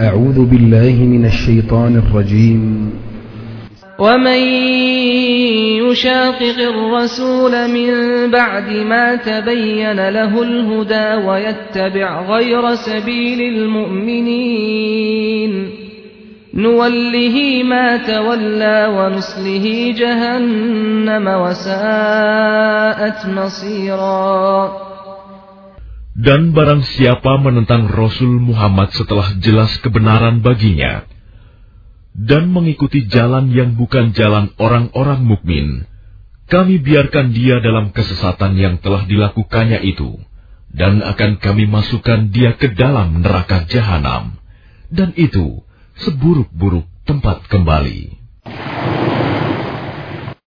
أعوذ بالله من الشيطان الرجيم. ومن يشاقق الرسول من بعد ما تبين له الهدى ويتبع غير سبيل المؤمنين نوله ما تولى ونصله جهنم وساءت مصيرا. Dan barang siapa menentang Rasul Muhammad setelah jelas kebenaran baginya, dan mengikuti jalan yang bukan jalan orang-orang mukmin, kami biarkan dia dalam kesesatan yang telah dilakukannya itu, dan akan kami masukkan dia ke dalam neraka jahanam, dan itu seburuk-buruk tempat kembali.